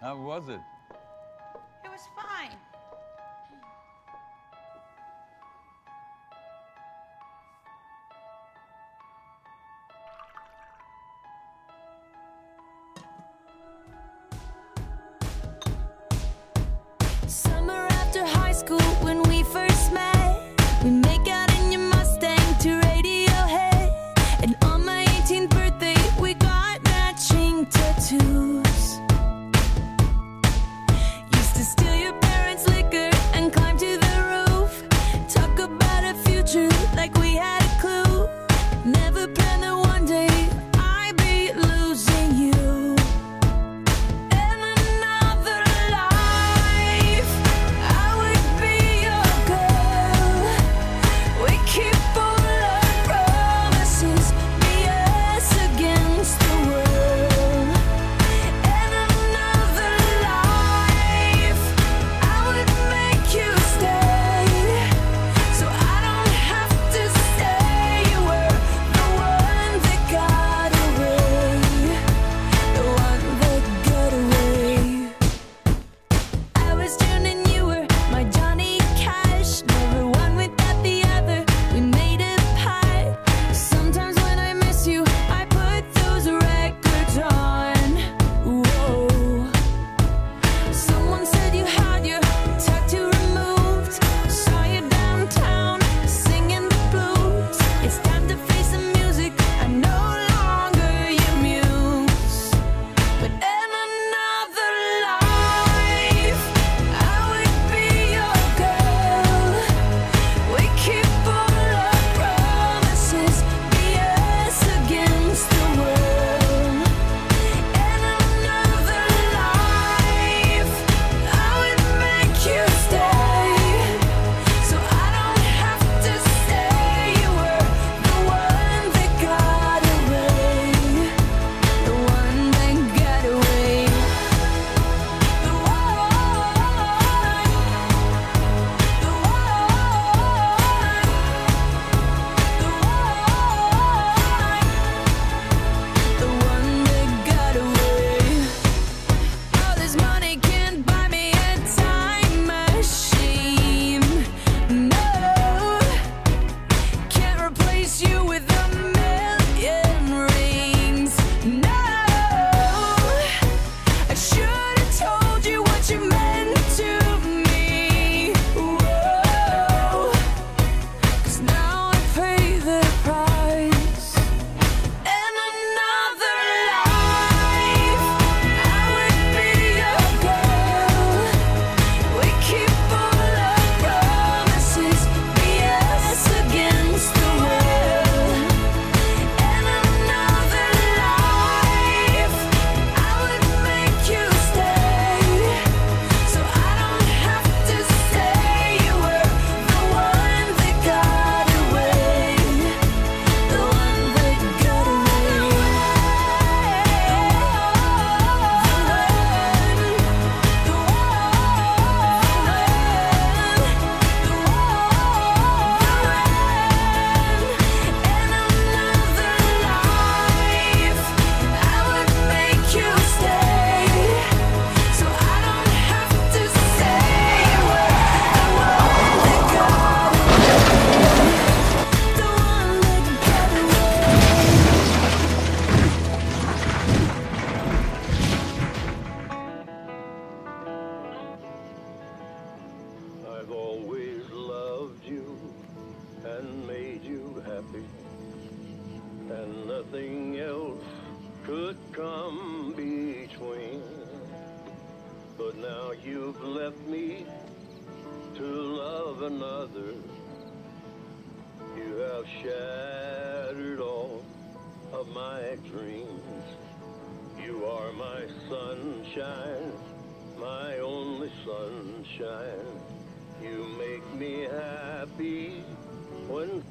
How was it? It was fine. Summer come between. But now you've left me to love another. You have shattered all of my dreams. You are my sunshine, my only sunshine. You make me happy when